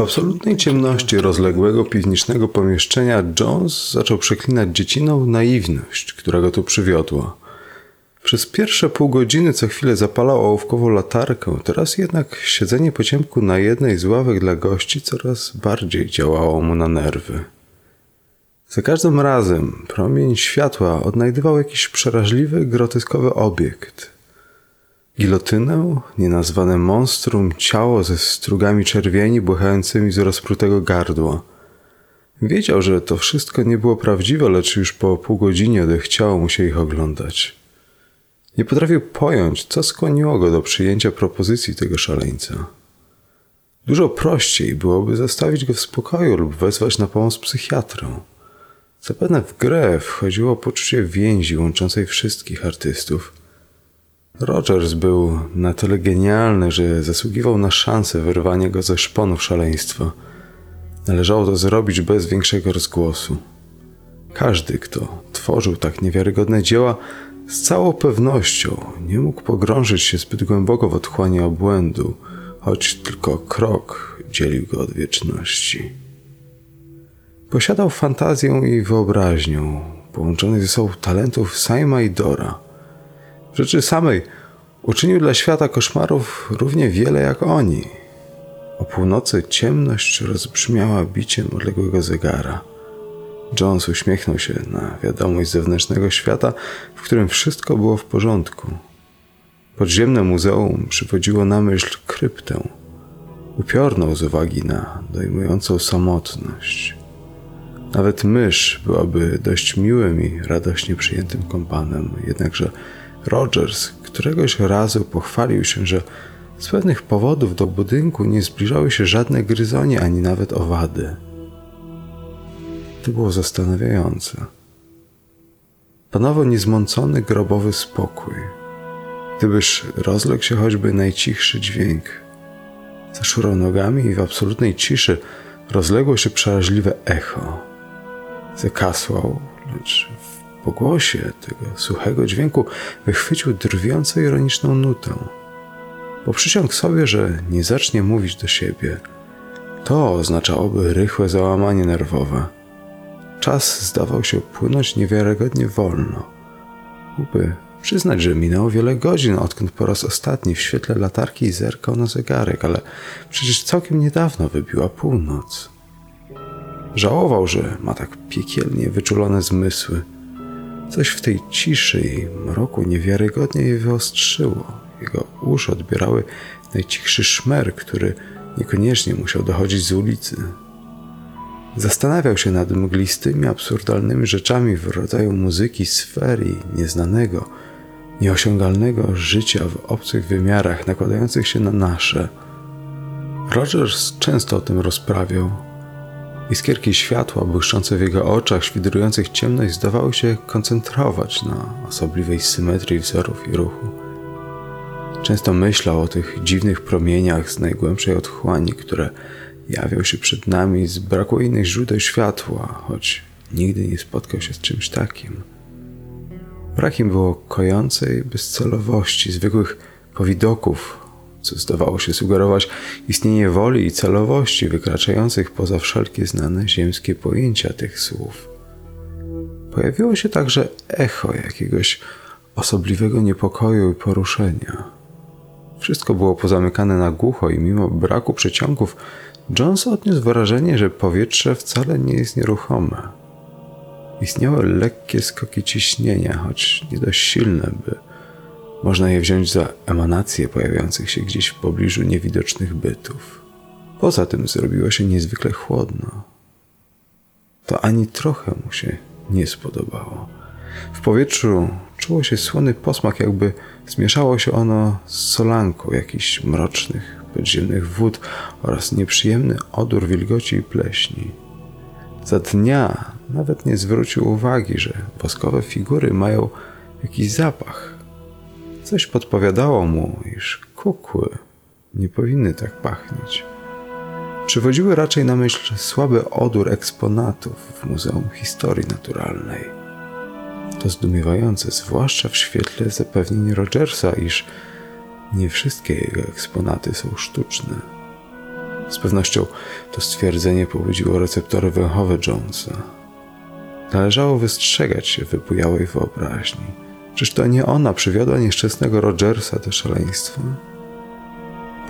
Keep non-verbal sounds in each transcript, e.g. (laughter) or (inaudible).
W absolutnej ciemności rozległego piwniczego pomieszczenia Jones zaczął przeklinać dzieciną naiwność, która go tu przywiodła. Przez pierwsze pół godziny co chwilę zapalał ołówkową latarkę, teraz jednak siedzenie po ciemku na jednej z ławek dla gości coraz bardziej działało mu na nerwy. Za każdym razem promień światła odnajdywał jakiś przeraźliwy, groteskowy obiekt. Gilotynę, nienazwane monstrum, ciało ze strugami czerwieni błychającymi z rozprutego gardła. Wiedział, że to wszystko nie było prawdziwe, lecz już po pół godzinie odechciało mu się ich oglądać. Nie potrafił pojąć, co skłoniło go do przyjęcia propozycji tego szaleńca. Dużo prościej byłoby zostawić go w spokoju lub wezwać na pomoc psychiatrę. Zapewne w grę wchodziło poczucie więzi łączącej wszystkich artystów. Rogers był na tyle genialny, że zasługiwał na szansę wyrwania go ze szponów szaleństwa. Należało to zrobić bez większego rozgłosu. Każdy, kto tworzył tak niewiarygodne dzieła, z całą pewnością nie mógł pogrążyć się zbyt głęboko w otchłanie obłędu, choć tylko krok dzielił go od wieczności. Posiadał fantazję i wyobraźnię, połączonych ze sobą talentów Saima i Dora. W rzeczy samej uczynił dla świata koszmarów równie wiele jak oni. O północy ciemność rozbrzmiała biciem odległego zegara. Jones uśmiechnął się na wiadomość zewnętrznego świata, w którym wszystko było w porządku. Podziemne muzeum przywodziło na myśl kryptę, upiorną z uwagi na dojmującą samotność. Nawet mysz byłaby dość miłym i radośnie przyjętym kompanem, jednakże Rogers któregoś razu pochwalił się, że z pewnych powodów do budynku nie zbliżały się żadne gryzonie ani nawet owady. To było zastanawiające. Panował niezmącony grobowy spokój. Gdybyż rozległ się choćby najcichszy dźwięk. Zaszurał nogami i w absolutnej ciszy rozległo się przeraźliwe echo zakasłał, lecz pogłosie tego suchego dźwięku wychwycił drwiąco ironiczną nutę. Poprzysiągł sobie, że nie zacznie mówić do siebie. To oznaczałoby rychłe załamanie nerwowe. Czas zdawał się płynąć niewiarygodnie wolno. Mógłby przyznać, że minęło wiele godzin, odkąd po raz ostatni w świetle latarki zerkał na zegarek, ale przecież całkiem niedawno wybiła północ. Żałował, że ma tak piekielnie wyczulone zmysły. Coś w tej ciszy i mroku niewiarygodnie je wyostrzyło. Jego uszy odbierały najcichszy szmer, który niekoniecznie musiał dochodzić z ulicy. Zastanawiał się nad mglistymi, absurdalnymi rzeczami w rodzaju muzyki sfery nieznanego, nieosiągalnego życia w obcych wymiarach nakładających się na nasze. Rogers często o tym rozprawiał, Iskierki światła błyszczące w jego oczach, świdrujących ciemność, zdawały się koncentrować na osobliwej symetrii wzorów i ruchu. Często myślał o tych dziwnych promieniach z najgłębszej otchłani, które jawią się przed nami z braku innych źródeł światła, choć nigdy nie spotkał się z czymś takim. Brakiem było kojącej bezcelowości, zwykłych powidoków, co zdawało się sugerować istnienie woli i celowości wykraczających poza wszelkie znane ziemskie pojęcia tych słów. Pojawiło się także echo jakiegoś osobliwego niepokoju i poruszenia. Wszystko było pozamykane na głucho i mimo braku przeciągów, Jones odniósł wrażenie, że powietrze wcale nie jest nieruchome. Istniały lekkie skoki ciśnienia, choć nie dość silne, by można je wziąć za emanacje pojawiających się gdzieś w pobliżu niewidocznych bytów. Poza tym zrobiło się niezwykle chłodno. To ani trochę mu się nie spodobało. W powietrzu czuło się słony posmak, jakby zmieszało się ono z solanką jakichś mrocznych, podziemnych wód oraz nieprzyjemny odór wilgoci i pleśni. Za dnia nawet nie zwrócił uwagi, że woskowe figury mają jakiś zapach. Coś podpowiadało mu, iż kukły nie powinny tak pachnieć. Przywodziły raczej na myśl słaby odór eksponatów w Muzeum Historii Naturalnej. To zdumiewające, zwłaszcza w świetle zapewnień Rogersa, iż nie wszystkie jego eksponaty są sztuczne. Z pewnością to stwierdzenie pobudziło receptory węchowe Jonesa. Należało wystrzegać się wypujałej wyobraźni. Czyż to nie ona przywiodła nieszczęsnego Rogersa do szaleństwa?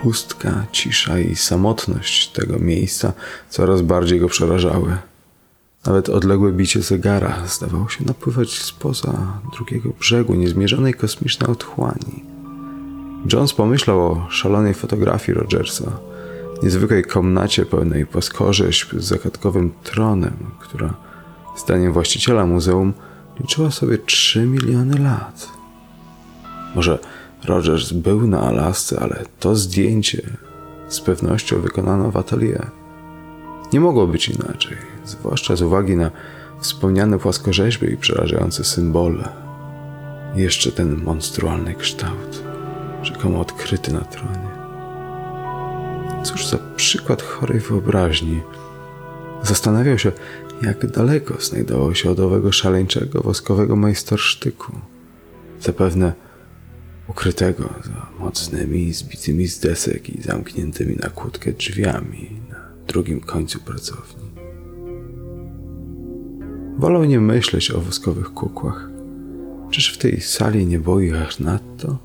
Pustka, cisza i samotność tego miejsca coraz bardziej go przerażały. Nawet odległe bicie zegara zdawało się napływać spoza drugiego brzegu niezmierzonej kosmicznej otchłani. Jones pomyślał o szalonej fotografii Rogersa, niezwykłej komnacie pełnej płaskorzeźb z zagadkowym tronem, która, zdaniem właściciela muzeum, liczyła sobie 3 miliony lat. Może Rogers był na Alasce, ale to zdjęcie z pewnością wykonano w atelier. Nie mogło być inaczej, zwłaszcza z uwagi na wspomniane płaskorzeźby i przerażające symbole. Jeszcze ten monstrualny kształt, rzekomo odkryty na tronie. Cóż za przykład chorej wyobraźni. Zastanawiał się, jak daleko znajdował się od owego szaleńczego woskowego majstersztyku. Zapewne ukrytego za mocnymi, zbitymi z desek i zamkniętymi na kłódkę drzwiami na drugim końcu pracowni. Wolał nie myśleć o woskowych kukłach. Czyż w tej sali nie było ich aż nadto?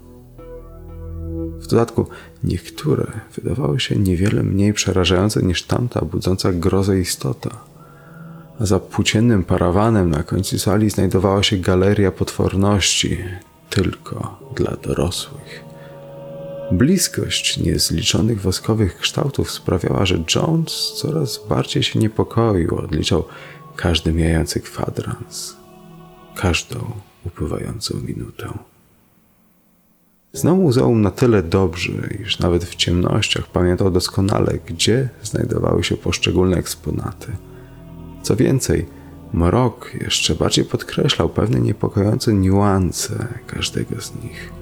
W dodatku niektóre wydawały się niewiele mniej przerażające niż tamta budząca grozę istota. Za płóciennym parawanem na końcu sali znajdowała się galeria potworności, tylko dla dorosłych. Bliskość niezliczonych woskowych kształtów sprawiała, że Jones coraz bardziej się niepokoił, odliczał każdy mijający kwadrans, każdą upływającą minutę. Znał muzeum na tyle dobrze, iż nawet w ciemnościach pamiętał doskonale, gdzie znajdowały się poszczególne eksponaty. Co więcej, mrok jeszcze bardziej podkreślał pewne niepokojące niuanse każdego z nich.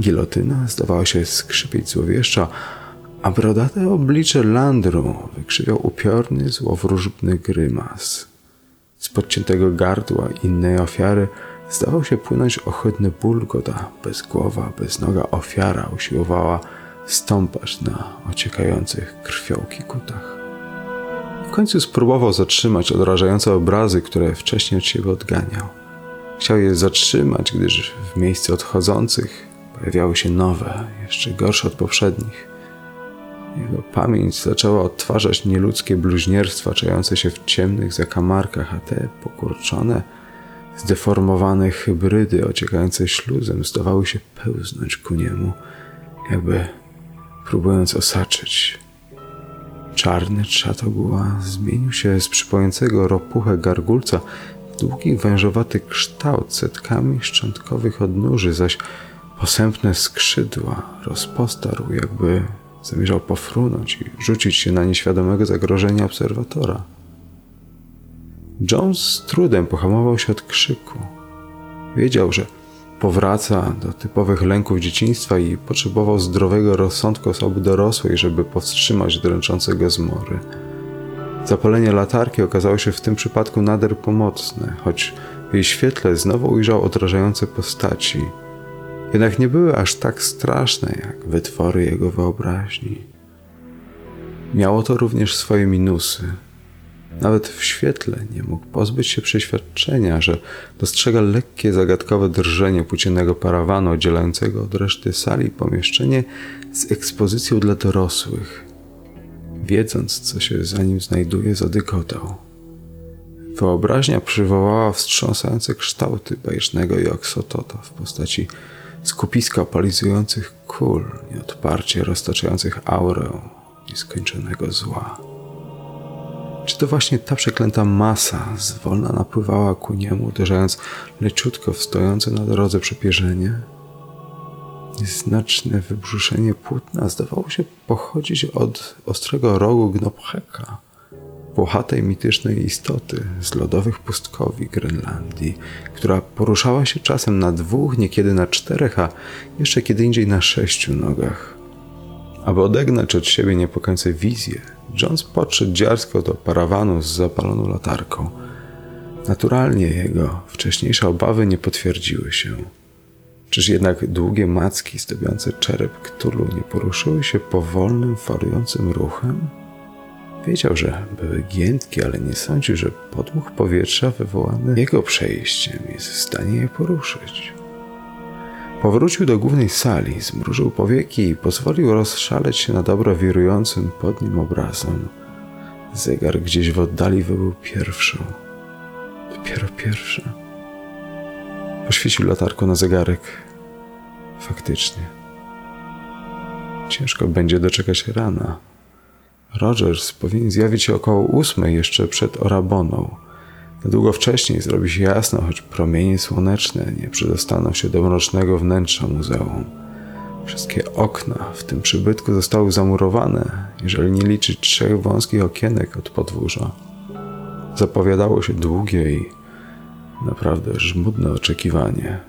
Gilotyna zdawała się skrzypieć złowieszcza, a brodate oblicze Landru wykrzywiał upiorny, złowróżbny grymas. Z podciętego gardła innej ofiary zdawał się płynąć ohydny bulgot, a bezgłowa, beznoga ofiara usiłowała stąpać na ociekających krwią kikutach. W końcu spróbował zatrzymać odrażające obrazy, które wcześniej od siebie odganiał. Chciał je zatrzymać, gdyż w miejscu odchodzących pojawiały się nowe, jeszcze gorsze od poprzednich. Jego pamięć zaczęła odtwarzać nieludzkie bluźnierstwa czające się w ciemnych zakamarkach, a te pokurczone, zdeformowane hybrydy ociekające śluzem zdawały się pełznąć ku niemu, jakby próbując osaczyć. Czarny trzatoguła zmienił się z przypojącego ropuchę gargulca w długi, wężowaty kształt setkami szczątkowych odnóży, zaś posępne skrzydła rozpostarł, jakby zamierzał pofrunąć i rzucić się na nieświadomego zagrożenia obserwatora. Jones z trudem pohamował się od krzyku. Wiedział, że powraca do typowych lęków dzieciństwa i potrzebował zdrowego rozsądku osoby dorosłej, żeby powstrzymać dręczące go zmory. Zapalenie latarki okazało się w tym przypadku nader pomocne, choć w jej świetle znowu ujrzał odrażające postaci. Jednak nie były aż tak straszne jak wytwory jego wyobraźni. Miało to również swoje minusy. Nawet w świetle nie mógł pozbyć się przeświadczenia, że dostrzega lekkie, zagadkowe drżenie płóciennego parawanu oddzielającego od reszty sali pomieszczenie z ekspozycją dla dorosłych. Wiedząc, co się za nim znajduje, zadykotał. Wyobraźnia przywołała wstrząsające kształty bajecznego Joksotota w postaci skupiska palizujących kul, nieodparcie roztaczających aurę nieskończonego zła. Czy to właśnie ta przeklęta masa zwolna napływała ku niemu, uderzając leciutko w stojące na drodze przepierzenie? Nieznaczne wybrzuszenie płótna zdawało się pochodzić od ostrego rogu Gnopheka, włochatej mitycznej istoty z lodowych pustkowi Grenlandii, która poruszała się czasem na dwóch, niekiedy na czterech, a jeszcze kiedy indziej na sześciu nogach. Aby odegnać od siebie niepokojące wizje, Jones podszedł dziarsko do parawanu z zapaloną latarką. Naturalnie jego wcześniejsze obawy nie potwierdziły się. Czyż jednak długie macki zdobiące czerep Ktulu nie poruszyły się powolnym, falującym ruchem? Wiedział, że były giętkie, ale nie sądził, że podmuch powietrza wywołany jego przejściem jest w stanie je poruszyć. Powrócił do głównej sali, zmrużył powieki i pozwolił rozszaleć się na dobro wirującym pod nim obrazom. Zegar gdzieś w oddali wybył pierwszą. Dopiero pierwsza. Poświecił latarką na zegarek. Faktycznie. Ciężko będzie doczekać rana. Rogers powinien zjawić się około ósmej jeszcze przed Oraboną. Niedługo wcześniej zrobi się jasno, choć promienie słoneczne nie przedostaną się do mrocznego wnętrza muzeum. Wszystkie okna w tym przybytku zostały zamurowane, jeżeli nie liczyć trzech wąskich okienek od podwórza. Zapowiadało się długie i naprawdę żmudne oczekiwanie.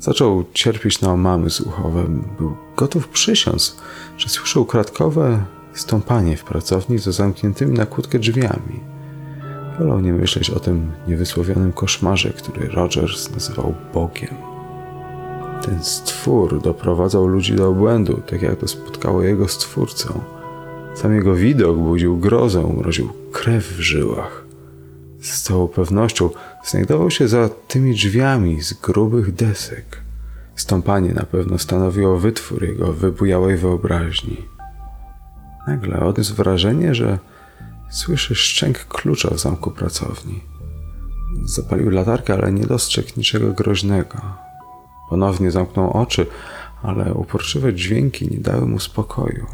Zaczął cierpieć na omamy słuchowe. Był gotów przysiąc, że słyszał kratkowe stąpanie w pracowni za zamkniętymi na kłódkę drzwiami. Wolał nie myśleć o tym niewysłowionym koszmarze, który Rogers nazywał Bogiem. Ten stwór doprowadzał ludzi do obłędu, tak jak to spotkało jego stwórcę. Sam jego widok budził grozę, mroził krew w żyłach. Z całą pewnością znajdował się za tymi drzwiami z grubych desek. Stąpanie na pewno stanowiło wytwór jego wybujałej wyobraźni. Nagle odniósł wrażenie, że słyszy szczęk klucza w zamku pracowni. Zapalił latarkę, ale nie dostrzegł niczego groźnego. Ponownie zamknął oczy, ale uporczywe dźwięki nie dały mu spokoju.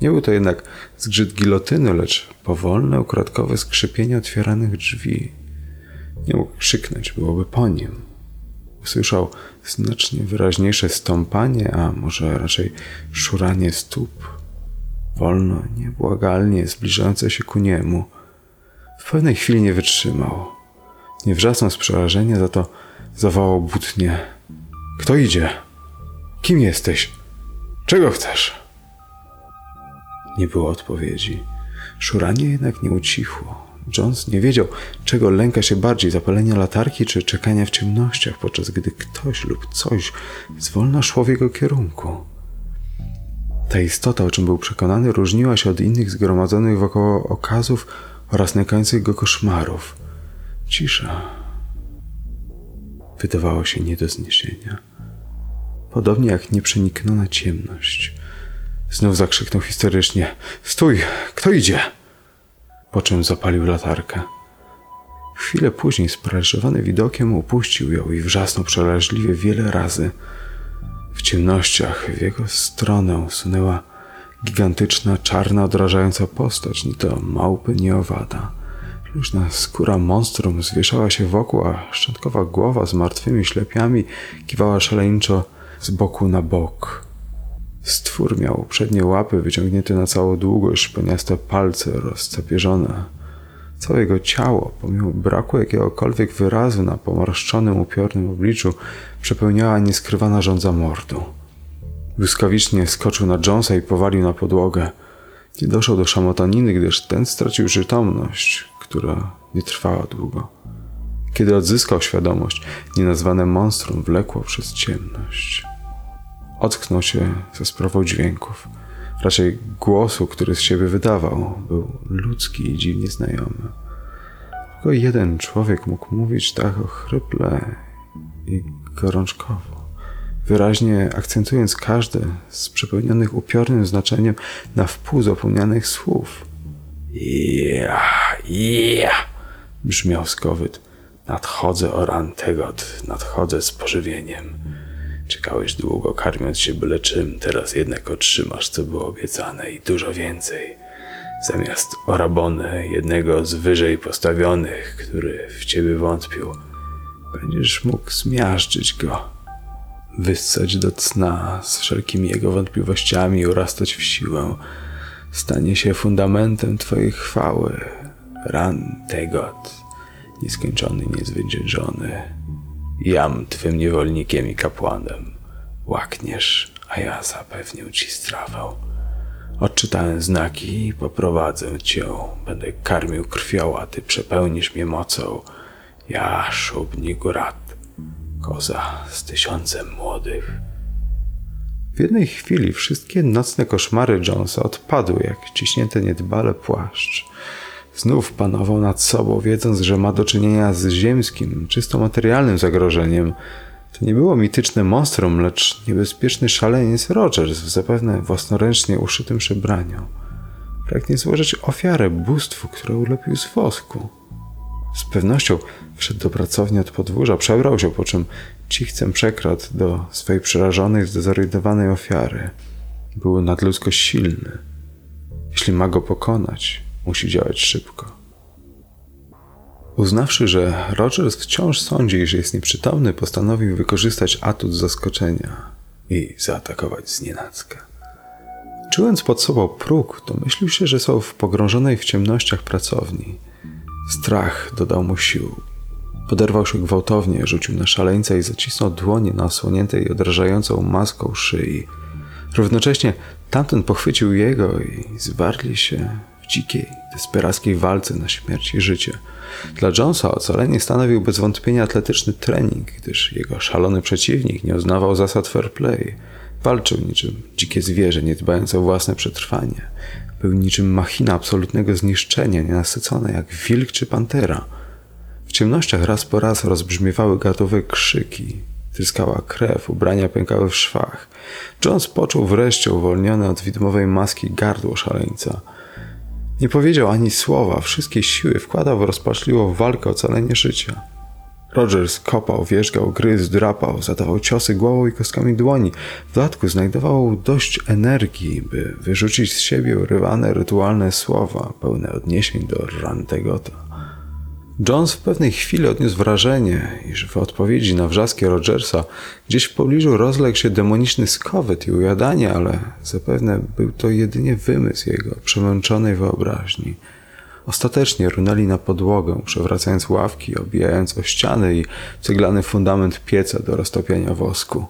Nie był to jednak zgrzyt gilotyny, lecz powolne, ukradkowe skrzypienie otwieranych drzwi. Nie mógł krzyknąć, byłoby po nim. Usłyszał znacznie wyraźniejsze stąpanie, a może raczej szuranie stóp. Wolno, niebłagalnie, zbliżające się ku niemu. W pewnej chwili nie wytrzymał. Nie wrzasnął z przerażenia, za to zawołał butnie. Kto idzie? Kim jesteś? Czego chcesz? Nie było odpowiedzi. Szuranie jednak nie ucichło. Jones nie wiedział, czego lęka się bardziej zapalenia latarki czy czekania w ciemnościach, podczas gdy ktoś lub coś zwolna szło w jego kierunku. Ta istota, o czym był przekonany, różniła się od innych zgromadzonych wokoło okazów oraz nękających go koszmarów. Cisza wydawała się nie do zniesienia. Podobnie jak nieprzenikniona ciemność. Znów zakrzyknął historycznie: Stój! Kto idzie? Po czym zapalił latarkę. Chwilę później, sparaliżowany widokiem, upuścił ją i wrzasnął przeraźliwie wiele razy. W ciemnościach w jego stronę sunęła gigantyczna, czarna, odrażająca postać, ni to małpy, ni owada. Luźna skóra monstrum zwieszała się wokół, a szczątkowa głowa z martwymi ślepiami kiwała szaleńczo z boku na bok. Stwór miał przednie łapy wyciągnięte na całą długość, poniaste palce rozcepierzone. Całe jego ciało, pomimo braku jakiegokolwiek wyrazu na pomarszczonym, upiornym obliczu, przepełniała nieskrywana żądza mordu. Błyskawicznie skoczył na Jonesa i powalił na podłogę. Nie doszło do szamotaniny, gdyż ten stracił przytomność, która nie trwała długo. Kiedy odzyskał świadomość, nienazwane monstrum wlekło przez ciemność. Ocknął się ze sprawą dźwięków. Raczej głosu, który z siebie wydawał, był ludzki i dziwnie znajomy. Tylko jeden człowiek mógł mówić tak ochryple i gorączkowo, wyraźnie akcentując każde z przepełnionych upiornym znaczeniem na wpół zapomnianych słów. Ja, ja, brzmiał skowyt. Nadchodzę, Orantegot, nadchodzę z pożywieniem. Czekałeś długo, karmiąc się byle czym, teraz jednak otrzymasz, co było obiecane i dużo więcej. Zamiast Orabony, jednego z wyżej postawionych, który w ciebie wątpił, będziesz mógł zmiażdżyć go, wyssać do cna z wszelkimi jego wątpliwościami urastać w siłę. Stanie się fundamentem twojej chwały. Ran Tegot, nieskończony, niezwyciężony. Jam twym niewolnikiem i kapłanem. Łakniesz, a ja zapewnię ci strawę. Odczytałem znaki i poprowadzę cię. Będę karmił krwią, a ty przepełnisz mnie mocą. Ja, szubni górat, koza z tysiącem młodych. W jednej chwili wszystkie nocne koszmary Jonesa odpadły jak ciśnięte niedbale płaszcz. Znów panował nad sobą, wiedząc, że ma do czynienia z ziemskim, czysto materialnym zagrożeniem. To nie było mityczne monstrum, lecz niebezpieczny szaleniec Rogers w zapewne własnoręcznie uszytym przebraniu. Pragnie złożyć ofiarę bóstwu, które ulepił z wosku. Z pewnością wszedł do pracowni od podwórza, przebrał się, po czym cichcem przekradł do swej przerażonej, zdezorientowanej ofiary. Był nadludzko silny. Jeśli ma go pokonać, musi działać szybko. Uznawszy, że Rogers wciąż sądzi, że jest nieprzytomny, postanowił wykorzystać atut zaskoczenia i zaatakować znienacka. Czując pod sobą próg, domyślił się, że są w pogrążonej w ciemnościach pracowni. Strach dodał mu sił. Poderwał się gwałtownie, rzucił na szaleńca i zacisnął dłonie na osłoniętej odrażającą maską szyi. Równocześnie tamten pochwycił jego i zwarli się dzikiej, desperackiej walce na śmierć i życie. Dla Jonesa ocalenie stanowił bez wątpienia atletyczny trening, gdyż jego szalony przeciwnik nie uznawał zasad fair play. Walczył niczym dzikie zwierzę, nie dbając o własne przetrwanie. Był niczym machina absolutnego zniszczenia, nienasycona jak wilk czy pantera. W ciemnościach raz po raz rozbrzmiewały gatowe krzyki. Tryskała krew, ubrania pękały w szwach. Jones poczuł wreszcie uwolnione od widmowej maski gardło szaleńca. Nie powiedział ani słowa, wszystkie siły wkładał w rozpaczliwą walkę o ocalenie życia. Rogers kopał, wierzgał, gryzł, drapał, zadawał ciosy głową i kostkami dłoni. W dodatku znajdował dość energii, by wyrzucić z siebie urywane rytualne słowa, pełne odniesień do Rantegota. Jones w pewnej chwili odniósł wrażenie, iż w odpowiedzi na wrzaski Rogersa gdzieś w pobliżu rozległ się demoniczny skowet i ujadanie, ale zapewne był to jedynie wymysł jego przemęczonej wyobraźni. Ostatecznie runęli na podłogę, przewracając ławki, obijając o ściany i ceglany fundament pieca do roztopienia wosku.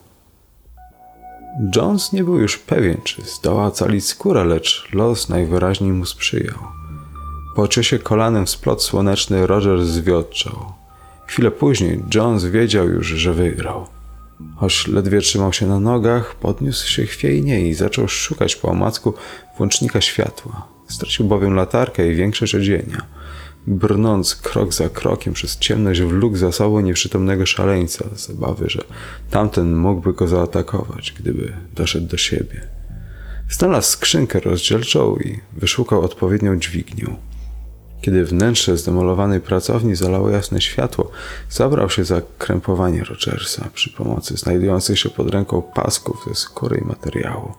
Jones nie był już pewien, czy zdoła ocalić skórę, lecz los najwyraźniej mu sprzyjał. Po ciosie kolanem w splot słoneczny Roger zwiotczał. Chwilę później Jones wiedział już, że wygrał. Choć ledwie trzymał się na nogach, podniósł się chwiejnie i zaczął szukać po omacku włącznika światła. Stracił bowiem latarkę i większość odzienia. Brnąc krok za krokiem przez ciemność wlókł za sobą nieprzytomnego szaleńca z obawy, że tamten mógłby go zaatakować, gdyby doszedł do siebie. Znalazł skrzynkę rozdzielczą i wyszukał odpowiednią dźwignię. Kiedy wnętrze zdemolowanej pracowni zalało jasne światło, zabrał się za krępowanie Rogersa przy pomocy znajdujących się pod ręką pasków ze skóry i materiału.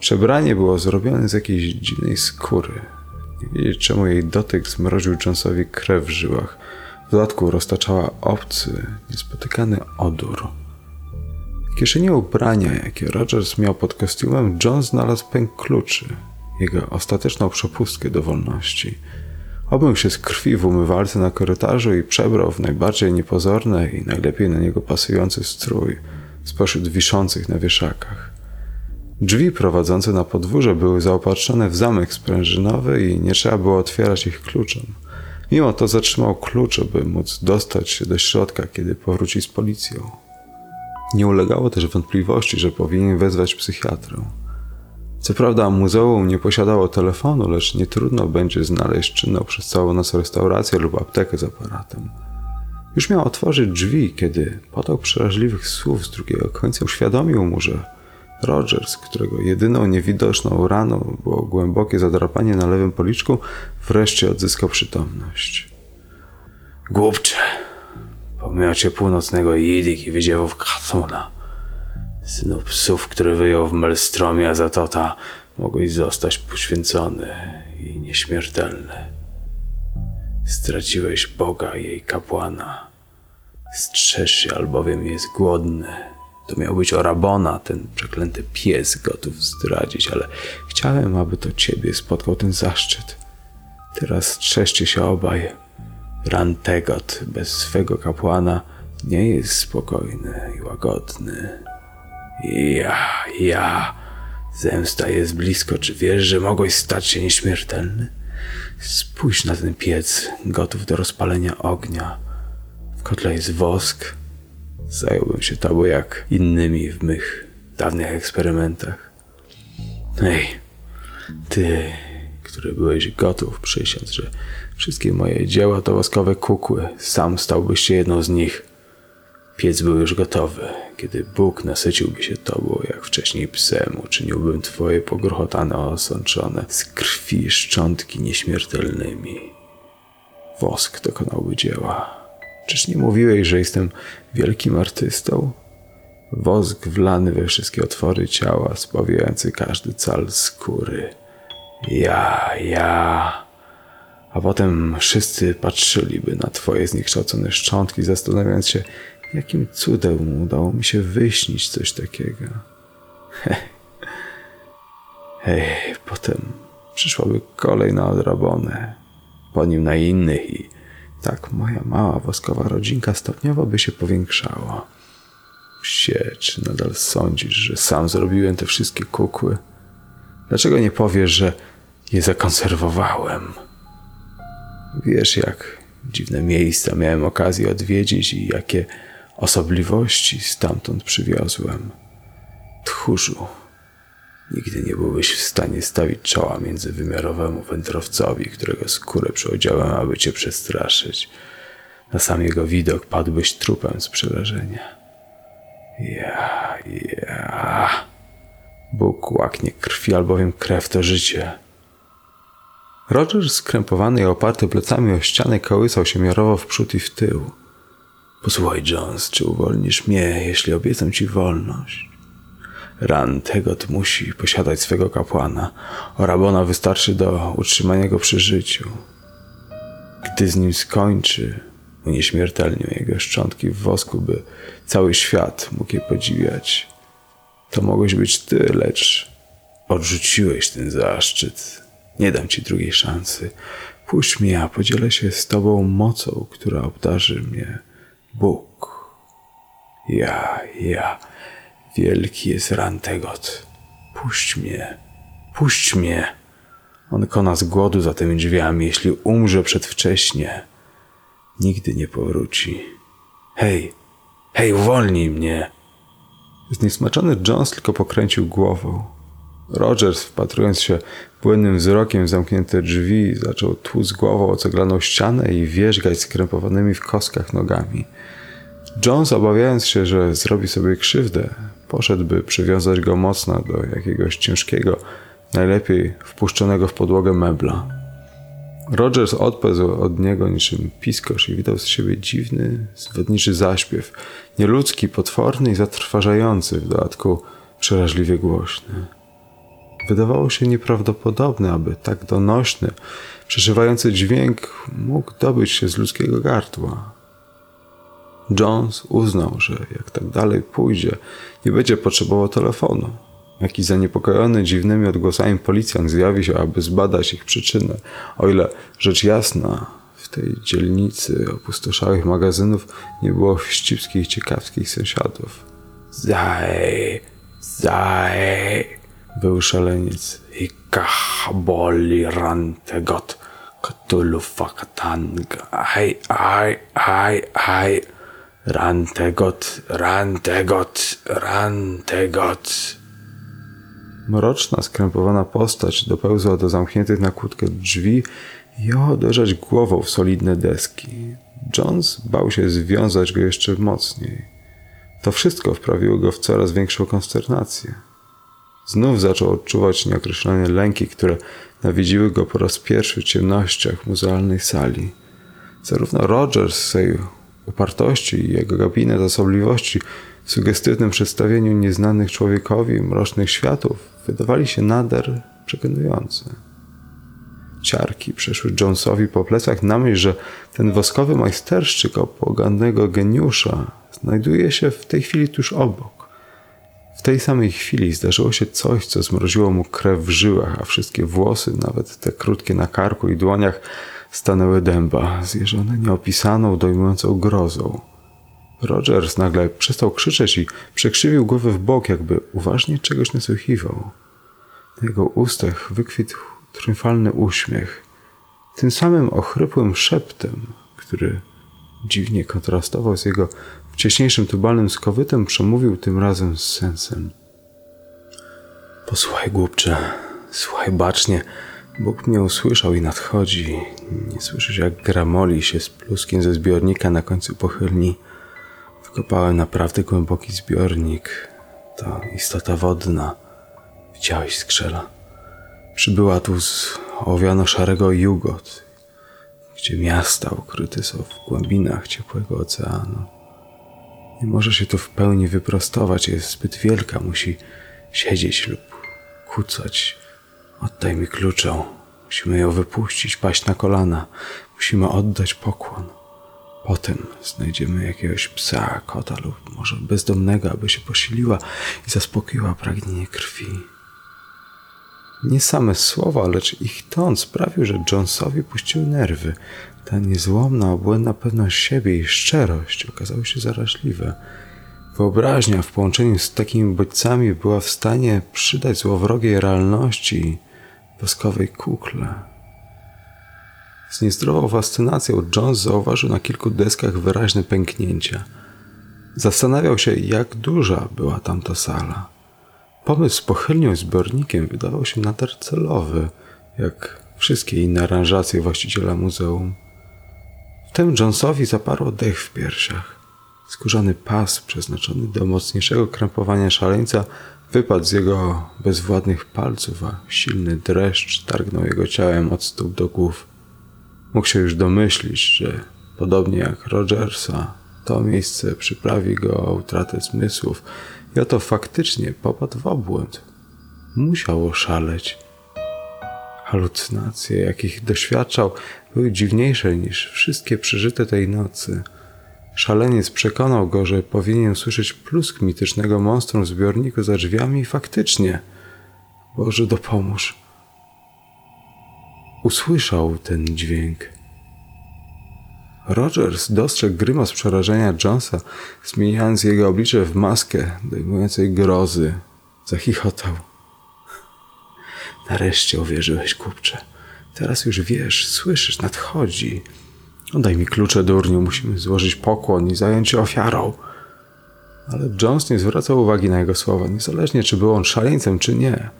Przebranie było zrobione z jakiejś dziwnej skóry. Nie wiedzieć czemu jej dotyk zmroził Jonesowi krew w żyłach. W dodatku roztaczała obcy, niespotykany odór. W kieszeni ubrania, jakie Rogers miał pod kostiumem, Jones znalazł pęk kluczy, jego ostateczną przepustkę do wolności. Obmył się z krwi w umywalce na korytarzu i przebrał w najbardziej niepozorny i najlepiej na niego pasujący strój spośród wiszących na wieszakach. Drzwi prowadzące na podwórze były zaopatrzone w zamek sprężynowy i nie trzeba było otwierać ich kluczem. Mimo to zatrzymał klucz, by móc dostać się do środka, kiedy powróci z policją. Nie ulegało też wątpliwości, że powinien wezwać psychiatrę. Co prawda muzeum nie posiadało telefonu, lecz nie trudno będzie znaleźć czynną przez całą noc restaurację lub aptekę z aparatem. Już miał otworzyć drzwi, kiedy potok przeraźliwych słów z drugiego końca uświadomił mu, że Rogers, którego jedyną niewidoczną raną było głębokie zadrapanie na lewym policzku, wreszcie odzyskał przytomność. Głupcze, pomiocie północnego Jidik i wydziewów Katuna. Synu psów, który wyjął w Melstromie Azatota, mogłeś zostać poświęcony i nieśmiertelny. Straciłeś Boga i jej kapłana. Strzeż się, albowiem jest głodny. To miał być Orabona, ten przeklęty pies gotów zdradzić, ale chciałem, aby to ciebie spotkał ten zaszczyt. Teraz strzeżcie się obaj. Rantegot bez swego kapłana nie jest spokojny i łagodny. Ja, ja. Zemsta jest blisko. Czy wiesz, że mogłeś stać się nieśmiertelny? Spójrz na ten piec, gotów do rozpalenia ognia. W kotle jest wosk. Zająłbym się tobą jak innymi w mych dawnych eksperymentach. Hej, ty, który byłeś gotów przysiąc, że wszystkie moje dzieła to woskowe kukły, sam stałbyś się jedną z nich. Piec był już gotowy. Kiedy Bóg nasyciłby się tobą, jak wcześniej psem, uczyniłbym twoje pogruchotane osączone z krwi szczątki nieśmiertelnymi. Wosk dokonałby dzieła. Czyż nie mówiłeś, że jestem wielkim artystą? Wosk wlany we wszystkie otwory ciała, spowijający każdy cal skóry. Ja, ja. A potem wszyscy patrzyliby na twoje zniekształcone szczątki, zastanawiając się, jakim cudem udało mi się wyśnić coś takiego. Hej, (laughs) hej potem przyszłaby kolej na po nim na innych i tak moja mała woskowa rodzinka stopniowo by się powiększała. Psie, czy nadal sądzisz, że sam zrobiłem te wszystkie kukły? Dlaczego nie powiesz, że je zakonserwowałem? Wiesz, jak dziwne miejsca miałem okazję odwiedzić i jakie osobliwości stamtąd przywiozłem. Tchórzu, nigdy nie byłbyś w stanie stawić czoła międzywymiarowemu wędrowcowi, którego skórę przyodziałem, aby cię przestraszyć. Na sam jego widok padłbyś trupem z przerażenia. Ja, ja. Bóg łaknie krwi, albowiem krew to życie. Roger, skrępowany i oparty plecami o ścianę, kołysał się miarowo w przód i w tył. Posłuchaj, Jones, czy uwolnisz mnie, jeśli obiecam ci wolność? Ran Tegot musi posiadać swego kapłana. Orabona wystarczy do utrzymania go przy życiu. Gdy z nim skończy, unieśmiertelnią jego szczątki w wosku, by cały świat mógł je podziwiać. To mogłeś być ty, lecz odrzuciłeś ten zaszczyt. Nie dam ci drugiej szansy. Puść mnie, a podzielę się z tobą mocą, która obdarzy mnie Bóg. Ja, ja, wielki jest Rantegot. Puść mnie, puść mnie. On kona z głodu za tymi drzwiami, jeśli umrze przedwcześnie. Nigdy nie powróci. Hej, hej, uwolnij mnie. Zniesmaczony Jones tylko pokręcił głową. Rogers, wpatrując się płynnym wzrokiem w zamknięte drzwi, zaczął tłuc głową o ceglaną ścianę i wierzgać skrępowanymi w kostkach nogami. Jones, obawiając się, że zrobi sobie krzywdę, poszedł, by przywiązać go mocno do jakiegoś ciężkiego, najlepiej wpuszczonego w podłogę mebla. Rogers odpadł od niego niczym piskosz i wydał z siebie dziwny, zwodniczy zaśpiew, nieludzki, potworny i zatrważający, w dodatku przeraźliwie głośny. Wydawało się nieprawdopodobne, aby tak donośny, przeszywający dźwięk mógł dobyć się z ludzkiego gardła. Jones uznał, że jak tak dalej pójdzie, nie będzie potrzebował telefonu. Jakiś zaniepokojony dziwnymi odgłosami policjant zjawi się, aby zbadać ich przyczynę. O ile rzecz jasna, w tej dzielnicy opustoszałych magazynów nie było wścibskich, ciekawskich sąsiadów. Zaj, zaj, był szaleniec. I kahboli rantegot, ktulu fakatang, aj, aj, aj, aj. Rantegot, rantegot, rantegot. Mroczna, skrępowana postać dopełzła do zamkniętych na kłódkę drzwi i uderzać głową w solidne deski. Jones bał się związać go jeszcze mocniej. To wszystko wprawiło go w coraz większą konsternację. Znów zaczął odczuwać nieokreślone lęki, które nawiedziły go po raz pierwszy w ciemnościach muzealnej sali. Zarówno Rogers w swej upartości i jego gabinet osobliwości w sugestywnym przedstawieniu nieznanych człowiekowi mrocznych światów wydawali się nader przekonujące. Ciarki przeszły Jonesowi po plecach na myśl, że ten woskowy majsterszczyk opogannego geniusza znajduje się w tej chwili tuż obok. W tej samej chwili zdarzyło się coś, co zmroziło mu krew w żyłach, a wszystkie włosy, nawet te krótkie na karku i dłoniach, stanęły dęba, zjeżone nieopisaną, dojmującą grozą. Rogers nagle przestał krzyczeć i przekrzywił głowę w bok, jakby uważnie czegoś nasłuchiwał. Na jego ustach wykwitł triumfalny uśmiech, tym samym ochrypłym szeptem, który dziwnie kontrastował z jego wcześniejszym tubalnym skowytem, przemówił tym razem z sensem. Posłuchaj, głupcze, słuchaj bacznie. Bóg mnie usłyszał i nadchodzi. Nie słyszysz, jak gramoli się z pluskiem ze zbiornika na końcu pochylni. Wykopałem naprawdę głęboki zbiornik. To istota wodna. Widziałeś skrzela. Przybyła tu z owiano-szarego jugot, gdzie miasta ukryte są w głębinach ciepłego oceanu. Nie może się tu w pełni wyprostować, jest zbyt wielka, musi siedzieć lub kucać. Oddaj mi kluczą. Musimy ją wypuścić, paść na kolana. Musimy oddać pokłon. Potem znajdziemy jakiegoś psa, kota lub może bezdomnego, aby się posiliła i zaspokoiła pragnienie krwi. Nie same słowa, lecz ich ton sprawił, że Jonesowi puściły nerwy. Ta niezłomna, obłędna pewność siebie i szczerość okazały się zaraźliwe. Wyobraźnia w połączeniu z takimi bodźcami była w stanie przydać złowrogiej realności woskowej kukle. Z niezdrową fascynacją Jones zauważył na kilku deskach wyraźne pęknięcia. Zastanawiał się, jak duża była tamta sala. Pomysł z pochylnią zbiornikiem wydawał się nader celowy, jak wszystkie inne aranżacje właściciela muzeum. Wtem Jonesowi zaparło dech w piersiach. Skórzany pas przeznaczony do mocniejszego krępowania szaleńca wypadł z jego bezwładnych palców, a silny dreszcz targnął jego ciałem od stóp do głów. Mógł się już domyślić, że podobnie jak Rogersa, to miejsce przyprawi go o utratę zmysłów i oto faktycznie popadł w obłęd. Musiał oszaleć. Halucynacje, jakich doświadczał, były dziwniejsze niż wszystkie przeżyte tej nocy. Szaleniec przekonał go, że powinien słyszeć plusk mitycznego monstrum w zbiorniku za drzwiami i faktycznie. Boże, dopomóż. Usłyszał ten dźwięk. Rogers dostrzegł grymas przerażenia Jonesa, zmieniając jego oblicze w maskę dojmującej grozy. Zachichotał. Nareszcie uwierzyłeś, kupcze. Teraz już wiesz, słyszysz, nadchodzi. Oddaj mi klucze, durniu, musimy złożyć pokłon i zająć się ofiarą. Ale Jones nie zwracał uwagi na jego słowa, niezależnie czy był on szaleńcem, czy nie.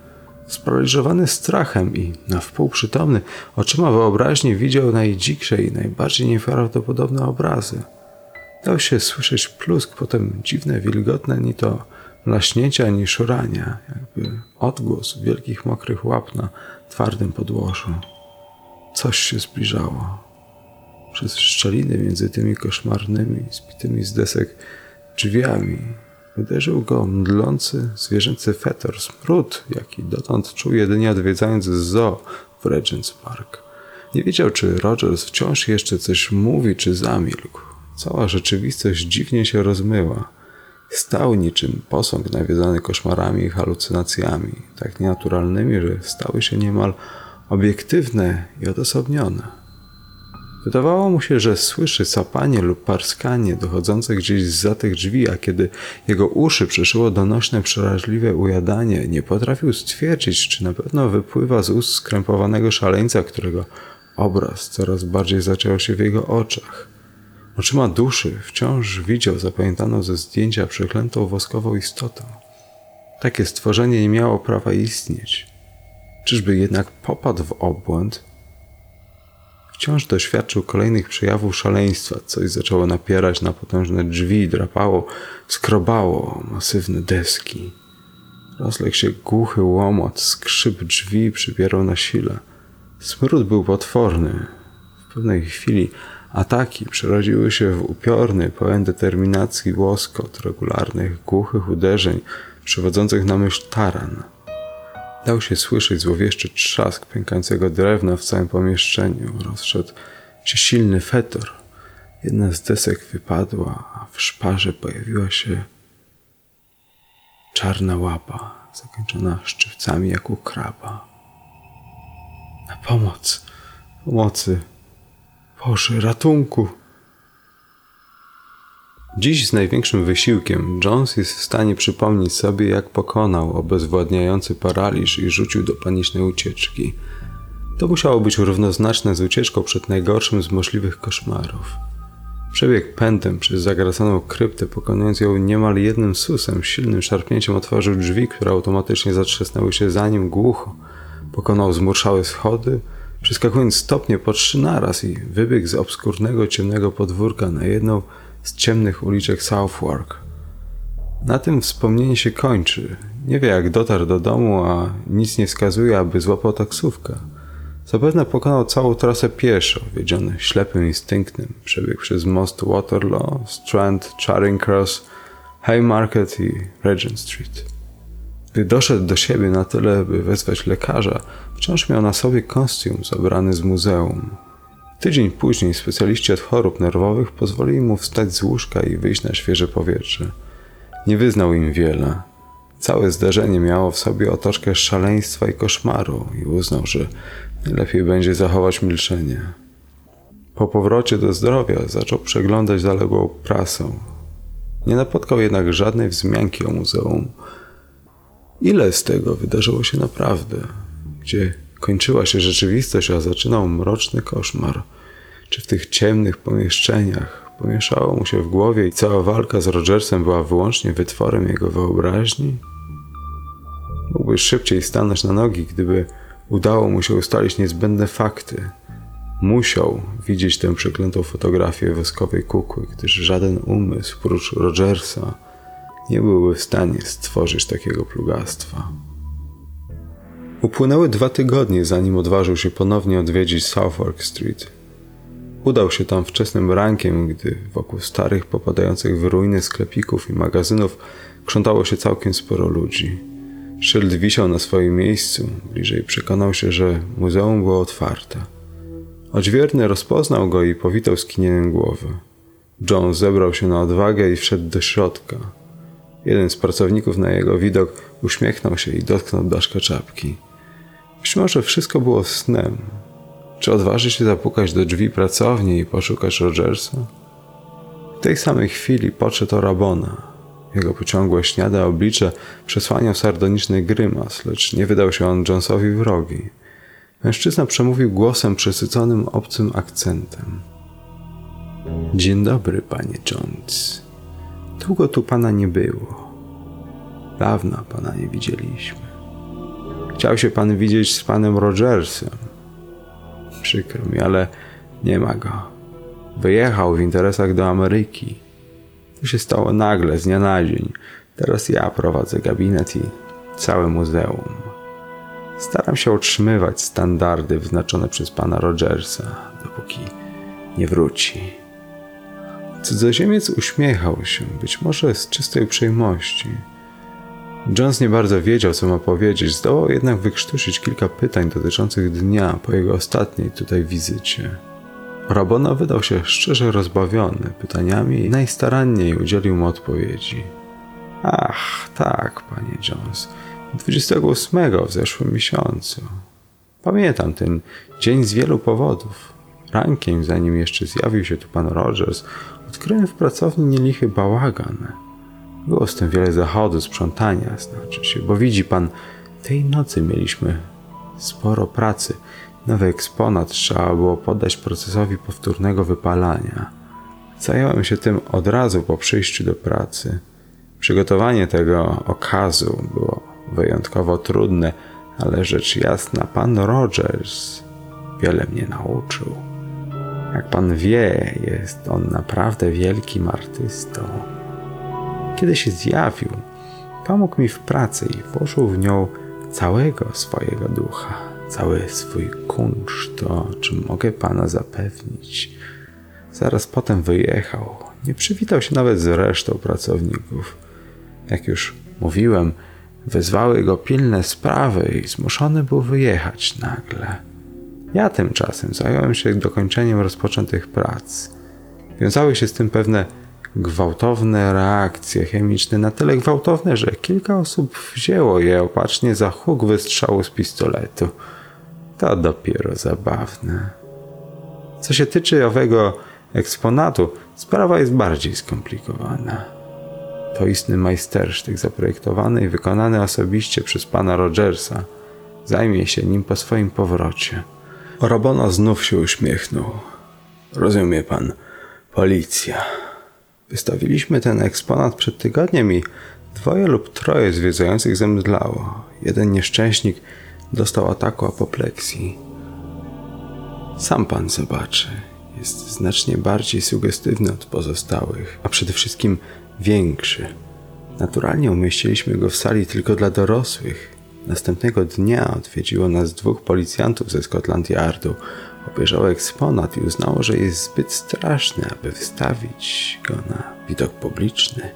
Sparaliżowany strachem i na wpół przytomny, oczyma wyobraźni widział najdziksze i najbardziej nieprawdopodobne obrazy. Dał się słyszeć plusk, potem dziwne, wilgotne ni to mlaśnięcia, ani szurania, jakby odgłos wielkich mokrych łap na twardym podłożu. Coś się zbliżało. Przez szczeliny między tymi koszmarnymi, spitymi z desek drzwiami Uderzył go mdlący, zwierzęcy fetor, smród, jaki dotąd czuł jedynie odwiedzając zoo w Regent's Park. Nie wiedział, czy Rogers wciąż jeszcze coś mówi, czy zamilkł. Cała rzeczywistość dziwnie się rozmyła. Stał niczym posąg nawiedzony koszmarami i halucynacjami, tak nienaturalnymi, że stały się niemal obiektywne i odosobnione. Wydawało mu się, że słyszy sapanie lub parskanie dochodzące gdzieś za tych drzwi, a kiedy jego uszy przeszyło donośne, przeraźliwe ujadanie, nie potrafił stwierdzić, czy na pewno wypływa z ust skrępowanego szaleńca, którego obraz coraz bardziej zaczął się w jego oczach. Oczyma duszy wciąż widział zapamiętaną ze zdjęcia przeklętą woskową istotę. Takie stworzenie nie miało prawa istnieć. Czyżby jednak popadł w obłęd? Wciąż doświadczył kolejnych przejawów szaleństwa. Coś zaczęło napierać na potężne drzwi, drapało, skrobało masywne deski. Rozległ się głuchy łomot, skrzyp drzwi przybierał na sile. Smród był potworny. W pewnej chwili ataki przerodziły się w upiorny, pełen determinacji łoskot regularnych, głuchych uderzeń, przywodzących na myśl taran. Dał się słyszeć złowieszczy trzask pękającego drewna w całym pomieszczeniu. Rozszedł się silny fetor. Jedna z desek wypadła, a w szparze pojawiła się czarna łapa, zakończona szczypcami jak u kraba. Na pomoc! Pomocy! Boże, ratunku! Dziś z największym wysiłkiem Jones jest w stanie przypomnieć sobie, jak pokonał obezwładniający paraliż i rzucił do panicznej ucieczki. To musiało być równoznaczne z ucieczką przed najgorszym z możliwych koszmarów. Przebiegł pędem przez zagraconą kryptę, pokonując ją niemal jednym susem. Silnym szarpnięciem otworzył drzwi, które automatycznie zatrzasnęły się za nim głucho. Pokonał zmurszałe schody, przeskakując stopnie po trzy naraz i wybiegł z obskurnego, ciemnego podwórka na jedną z ciemnych uliczek Southwark. Na tym wspomnienie się kończy. Nie wie jak dotarł do domu, a nic nie wskazuje, aby złapał taksówkę. Zapewne pokonał całą trasę pieszo, wiedziony ślepym instynktem. Przebiegł przez most Waterloo, Strand, Charing Cross, Haymarket i Regent Street. Gdy doszedł do siebie na tyle, by wezwać lekarza, wciąż miał na sobie kostium zabrany z muzeum. Tydzień później specjaliści od chorób nerwowych pozwolili mu wstać z łóżka i wyjść na świeże powietrze. Nie wyznał im wiele. Całe zdarzenie miało w sobie otoczkę szaleństwa i koszmaru i uznał, że lepiej będzie zachować milczenie. Po powrocie do zdrowia zaczął przeglądać zaległą prasę. Nie napotkał jednak żadnej wzmianki o muzeum. Ile z tego wydarzyło się naprawdę? Gdzie kończyła się rzeczywistość, a zaczynał mroczny koszmar? Czy w tych ciemnych pomieszczeniach pomieszało mu się w głowie i cała walka z Rogersem była wyłącznie wytworem jego wyobraźni? Mógłby szybciej stanąć na nogi, gdyby udało mu się ustalić niezbędne fakty. Musiał widzieć tę przeklętą fotografię woskowej kukły, gdyż żaden umysł, prócz Rogersa, nie byłby w stanie stworzyć takiego plugastwa. Upłynęły dwa tygodnie, zanim odważył się ponownie odwiedzić Southwark Street. Udał się tam wczesnym rankiem, gdy wokół starych, popadających w ruiny sklepików i magazynów krzątało się całkiem sporo ludzi. Szyld wisiał na swoim miejscu, bliżej przekonał się, że muzeum było otwarte. Odźwierny rozpoznał go i powitał skinieniem głowy. John zebrał się na odwagę i wszedł do środka. Jeden z pracowników na jego widok uśmiechnął się i dotknął daszka czapki. Być może wszystko było snem. Czy odważy się zapukać do drzwi pracowni i poszukać Rogersa? W tej samej chwili podszedł Rabona. Jego pociągłe śniade oblicze przesłaniał sardoniczny grymas, lecz nie wydał się on Jonesowi wrogi. Mężczyzna przemówił głosem przesyconym obcym akcentem. Dzień dobry, panie Jones. Długo tu pana nie było. Dawno pana nie widzieliśmy. Chciał się pan widzieć z panem Rogersem. Przykro mi, ale nie ma go. Wyjechał w interesach do Ameryki. To się stało nagle, z dnia na dzień. Teraz ja prowadzę gabinet i całe muzeum. Staram się utrzymywać standardy wyznaczone przez pana Rogersa, dopóki nie wróci. Cudzoziemiec uśmiechał się, być może z czystej uprzejmości. Jones nie bardzo wiedział, co ma powiedzieć, zdołał jednak wykrztusić kilka pytań dotyczących dnia po jego ostatniej tutaj wizycie. Rabona wydał się szczerze rozbawiony pytaniami i najstaranniej udzielił mu odpowiedzi. Ach, tak, panie Jones, 28 w zeszłym miesiącu. Pamiętam ten dzień z wielu powodów. Rankiem, zanim jeszcze zjawił się tu pan Rogers, odkryłem w pracowni nielichy bałagan. Było z tym wiele zachodu, sprzątania, znaczy się, bo widzi pan, tej nocy mieliśmy sporo pracy. Nowy eksponat trzeba było poddać procesowi powtórnego wypalania. Zająłem się tym od razu po przyjściu do pracy. Przygotowanie tego okazu było wyjątkowo trudne, ale rzecz jasna, pan Rogers wiele mnie nauczył. Jak pan wie, jest on naprawdę wielkim artystą. Kiedy się zjawił, pomógł mi w pracy i włożył w nią całego swojego ducha, cały swój kunszt, o czym mogę pana zapewnić. Zaraz potem wyjechał. Nie przywitał się nawet z resztą pracowników. Jak już mówiłem, wezwały go pilne sprawy i zmuszony był wyjechać nagle. Ja tymczasem zająłem się dokończeniem rozpoczętych prac. Wiązały się z tym pewne gwałtowne reakcje chemiczne, na tyle gwałtowne, że kilka osób wzięło je opacznie za huk wystrzału z pistoletu. To dopiero zabawne. Co się tyczy owego eksponatu, sprawa jest bardziej skomplikowana. To istny majstersztyk zaprojektowany i wykonany osobiście przez pana Rogersa. Zajmie się nim po swoim powrocie. Robona znów się uśmiechnął. Rozumie pan, policja. Wystawiliśmy ten eksponat przed tygodniem i dwoje lub troje zwiedzających zemdlało. Jeden nieszczęśnik dostał ataku apopleksji. Sam pan zobaczy. Jest znacznie bardziej sugestywny od pozostałych, a przede wszystkim większy. Naturalnie umieściliśmy go w sali tylko dla dorosłych. Następnego dnia odwiedziło nas dwóch policjantów ze Scotland Yardu. Obejrzało eksponat i uznało, że jest zbyt straszny, aby wystawić go na widok publiczny.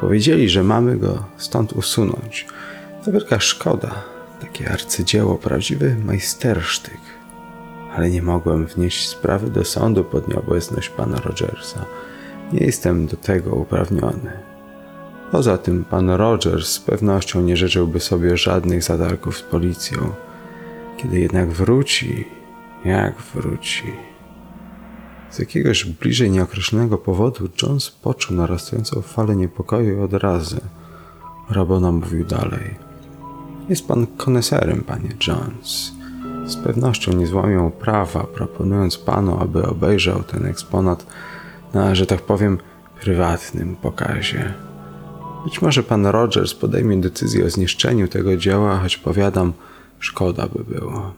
Powiedzieli, że mamy go stąd usunąć. To wielka szkoda. Takie arcydzieło, prawdziwy majstersztyk. Ale nie mogłem wnieść sprawy do sądu pod nieobecność pana Rogersa. Nie jestem do tego uprawniony. Poza tym pan Rogers z pewnością nie życzyłby sobie żadnych zadarków z policją. Kiedy jednak wróci, jak wróci? Z jakiegoś bliżej nieokreślonego powodu Jones poczuł narastającą falę niepokoju i odrazy. Rabona mówił dalej. Jest pan koneserem, panie Jones. Z pewnością nie złamią prawa, proponując panu, aby obejrzał ten eksponat na, że tak powiem, prywatnym pokazie. Być może pan Rogers podejmie decyzję o zniszczeniu tego dzieła, choć powiadam, szkoda by było.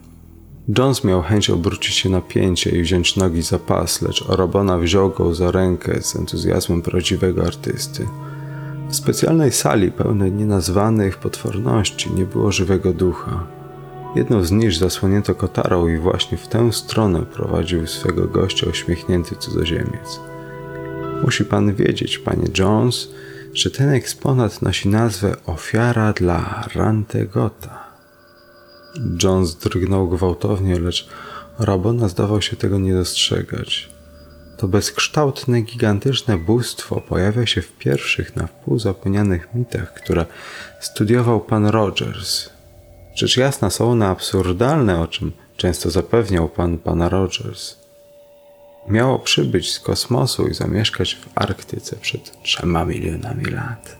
Jones miał chęć obrócić się na pięcie i wziąć nogi za pas, lecz Orobona wziął go za rękę z entuzjazmem prawdziwego artysty. W specjalnej sali pełnej nienazwanych potworności nie było żywego ducha. Jedną z niż zasłonięto kotarą i właśnie w tę stronę prowadził swego gościa uśmiechnięty cudzoziemiec. Musi pan wiedzieć, panie Jones, że ten eksponat nosi nazwę Ofiara dla Rantegota. Jones drgnął gwałtownie, lecz Rabona zdawał się tego nie dostrzegać. To bezkształtne, gigantyczne bóstwo pojawia się w pierwszych na wpół zapomnianych mitach, które studiował pan Rogers. Rzecz jasna są one absurdalne, o czym często zapewniał pan pana Rogers. Miało przybyć z kosmosu i zamieszkać w Arktyce przed trzema milionami lat.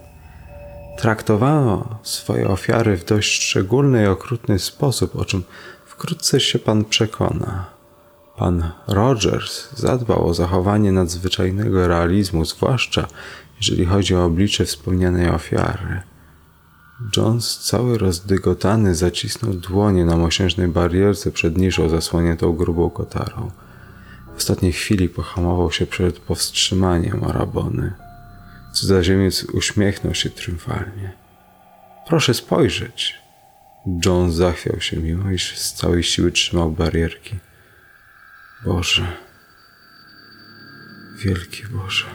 Traktowano swoje ofiary w dość szczególny i okrutny sposób, o czym wkrótce się pan przekona. Pan Rogers zadbał o zachowanie nadzwyczajnego realizmu, zwłaszcza jeżeli chodzi o oblicze wspomnianej ofiary. Jones, cały rozdygotany, zacisnął dłonie na mosiężnej barierce przed niszą zasłoniętą grubą kotarą. W ostatniej chwili pohamował się przed powstrzymaniem Arabony. Cudzoziemiec uśmiechnął się triumfalnie. Proszę spojrzeć. Jones zachwiał się, mimo iż z całej siły trzymał barierki. Boże. Wielki Boże.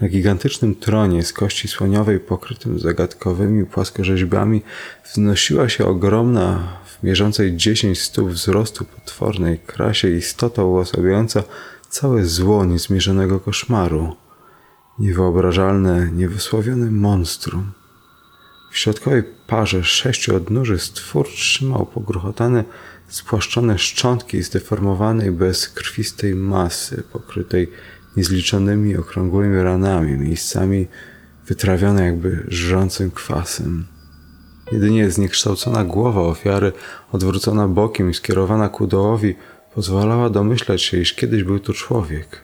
Na gigantycznym tronie z kości słoniowej pokrytym zagadkowymi płaskorzeźbami wznosiła się ogromna, mierzącej dziesięć stóp wzrostu potwornej krasie istota uosabiająca całe zło niezmierzonego koszmaru. Niewyobrażalne, niewysłowione monstrum. W środkowej parze sześciu odnóży stwór trzymał pogruchotane, spłaszczone szczątki zdeformowanej, bezkrwistej masy, pokrytej niezliczonymi okrągłymi ranami, miejscami wytrawione jakby żrącym kwasem. Jedynie zniekształcona głowa ofiary, odwrócona bokiem i skierowana ku dołowi, pozwalała domyślać się, iż kiedyś był to człowiek.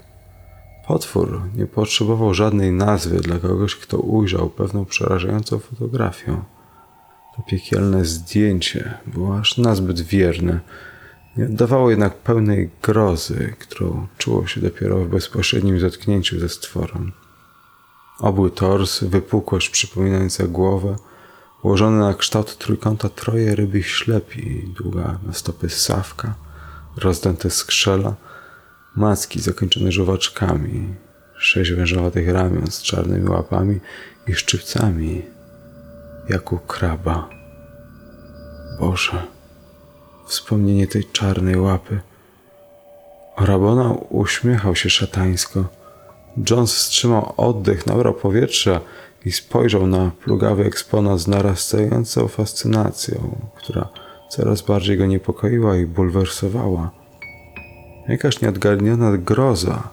Potwór nie potrzebował żadnej nazwy dla kogoś, kto ujrzał pewną przerażającą fotografię. To piekielne zdjęcie było aż nazbyt wierne. Nie oddawało jednak pełnej grozy, którą czuło się dopiero w bezpośrednim zetknięciu ze stworem. Obły tors, wypukłość przypominająca głowę, ułożone na kształt trójkąta troje rybich ślepi, długa na stopy sawka, rozdęte skrzela, macki zakończone żuwaczkami, sześć wężowatych ramion z czarnymi łapami i szczypcami, jak u kraba. Boże, wspomnienie tej czarnej łapy. Rabona uśmiechał się szatańsko. Jones wstrzymał oddech, nabrał powietrza i spojrzał na plugawy eksponat z narastającą fascynacją, która coraz bardziej go niepokoiła i bulwersowała. Jakaś nieodgadniona groza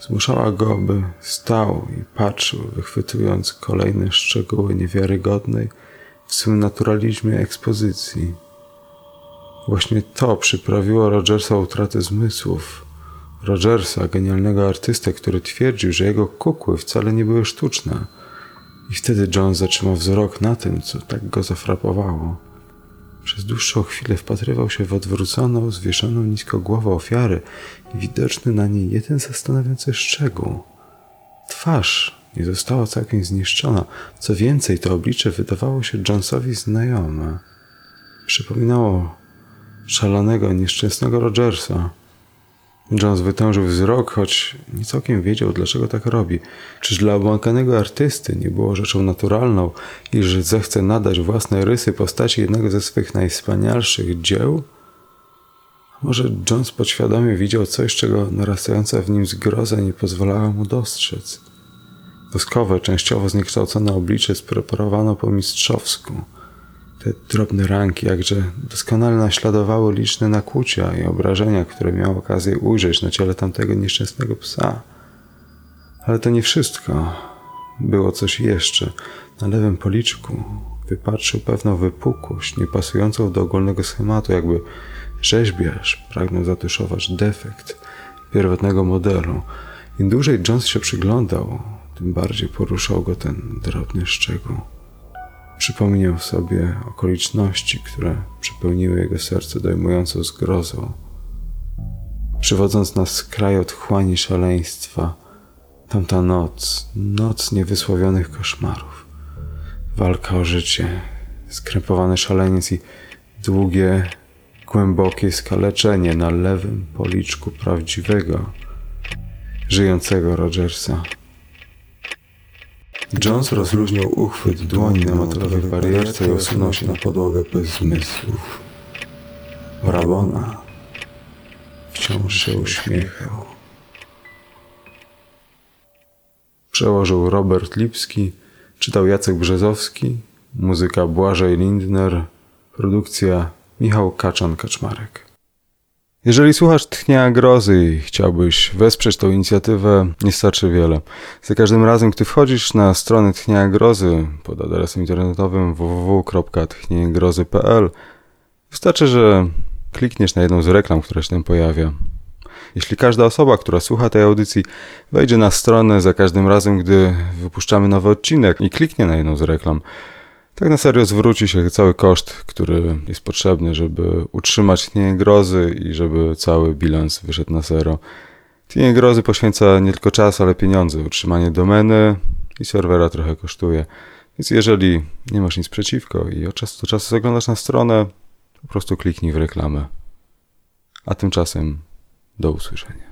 zmuszała go, by stał i patrzył, wychwytując kolejne szczegóły niewiarygodnej w swym naturalizmie ekspozycji. Właśnie to przyprawiło Rogersa utratę zmysłów. Rogersa, genialnego artystę, który twierdził, że jego kukły wcale nie były sztuczne. I wtedy John zatrzymał wzrok na tym, co tak go zafrapowało. Przez dłuższą chwilę wpatrywał się w odwróconą, zwieszoną nisko głowę ofiary i widoczny na niej jeden zastanawiający szczegół. Twarz nie została całkiem zniszczona. Co więcej, to oblicze wydawało się Jonesowi znajome. Przypominało szalonego, nieszczęsnego Rogersa. Jones wytężył wzrok, choć nie całkiem wiedział, dlaczego tak robi. Czyż dla obłąkanego artysty nie było rzeczą naturalną, iż zechce nadać własne rysy postaci jednego ze swych najwspanialszych dzieł? Może Jones podświadomie widział coś, czego narastająca w nim zgroza nie pozwalała mu dostrzec. Woskowe, częściowo zniekształcone oblicze spreparowano po mistrzowsku – te drobne ranki jakże doskonale naśladowały liczne nakłucia i obrażenia, które miał okazję ujrzeć na ciele tamtego nieszczęsnego psa. Ale to nie wszystko. Było coś jeszcze. Na lewym policzku wypatrzył pewną wypukłość, niepasującą do ogólnego schematu, jakby rzeźbiarz pragnął zatuszować defekt pierwotnego modelu. Im dłużej Jones się przyglądał, tym bardziej poruszał go ten drobny szczegół. Przypomniał sobie okoliczności, które przepełniły jego serce dojmującą zgrozą. Przywodząc nas z kraju otchłani szaleństwa, tamta noc, noc niewysłowionych koszmarów, walka o życie, skrępowany szaleniec i długie, głębokie skaleczenie na lewym policzku prawdziwego, żyjącego Rogersa. Jones rozluźnił uchwyt dłoni na metalowej barierce i osunął się na podłogę bez zmysłów. Rabona wciąż się uśmiechał. Przełożył Robert Lipski, czytał Jacek Brzezowski, muzyka Błażej Lindner, produkcja Michał Kaczan-Kaczmarek. Jeżeli słuchasz Tchnia Grozy i chciałbyś wesprzeć tą inicjatywę, nie starczy wiele. Za każdym razem, gdy wchodzisz na stronę Tchnia Grozy pod adresem internetowym www.tchniegrozy.pl wystarczy, że klikniesz na jedną z reklam, która się tam pojawia. Jeśli każda osoba, która słucha tej audycji, wejdzie na stronę za każdym razem, gdy wypuszczamy nowy odcinek i kliknie na jedną z reklam, tak na serio zwróci się cały koszt, który jest potrzebny, żeby utrzymać tnienie grozy i żeby cały bilans wyszedł na zero. Tnienie grozy poświęca nie tylko czas, ale pieniądze. Utrzymanie domeny i serwera trochę kosztuje. Więc jeżeli nie masz nic przeciwko i od czasu do czasu zaglądasz na stronę, po prostu kliknij w reklamę. A tymczasem do usłyszenia.